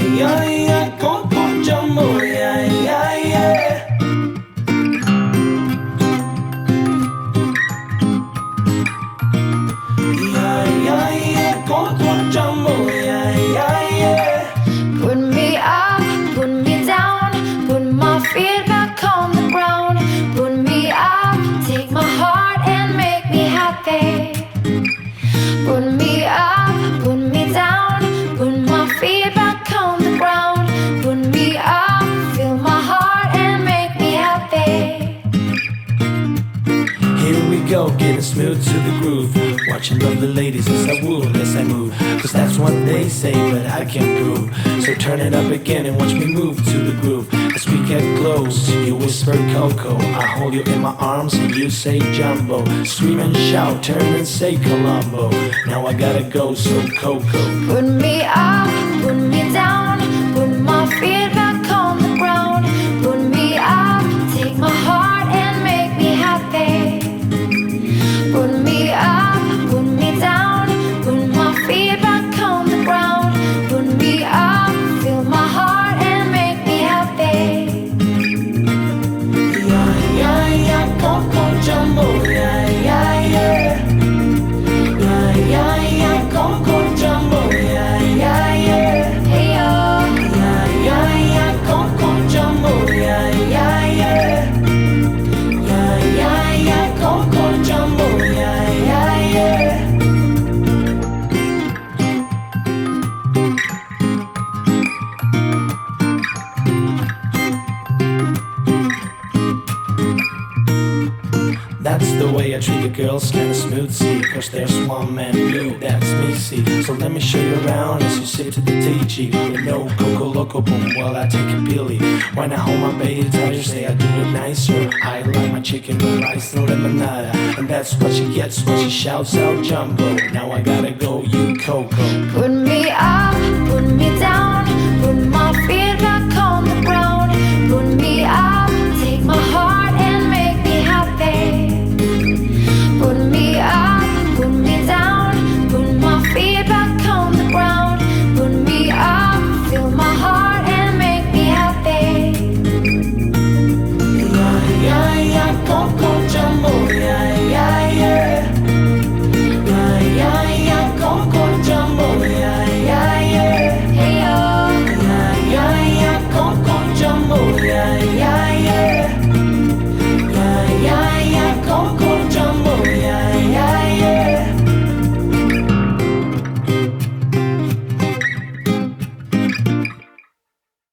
ay, ay. Getting smooth to the groove. Watching the ladies as I woo, as I move. Cause that's what they say, but I can't prove. So turn it up again and watch me move to the groove. As we get close, you whisper Coco. I hold you in my arms and you say Jumbo. Scream and shout, turn and say Colombo. Now I gotta go, so Coco. Put me up, That's the way I treat the girls, kinda smooth, see. Cause there's one man, you, that's me, see. So let me show you around as you sip to the TG. With know, coco loco boom while I take a pilly. When I hold my baby, you say I do it nicer. I like my chicken with rice and lemonade. And that's what she gets when she shouts out jumbo. Now I gotta go, you coco. put me up, put me down,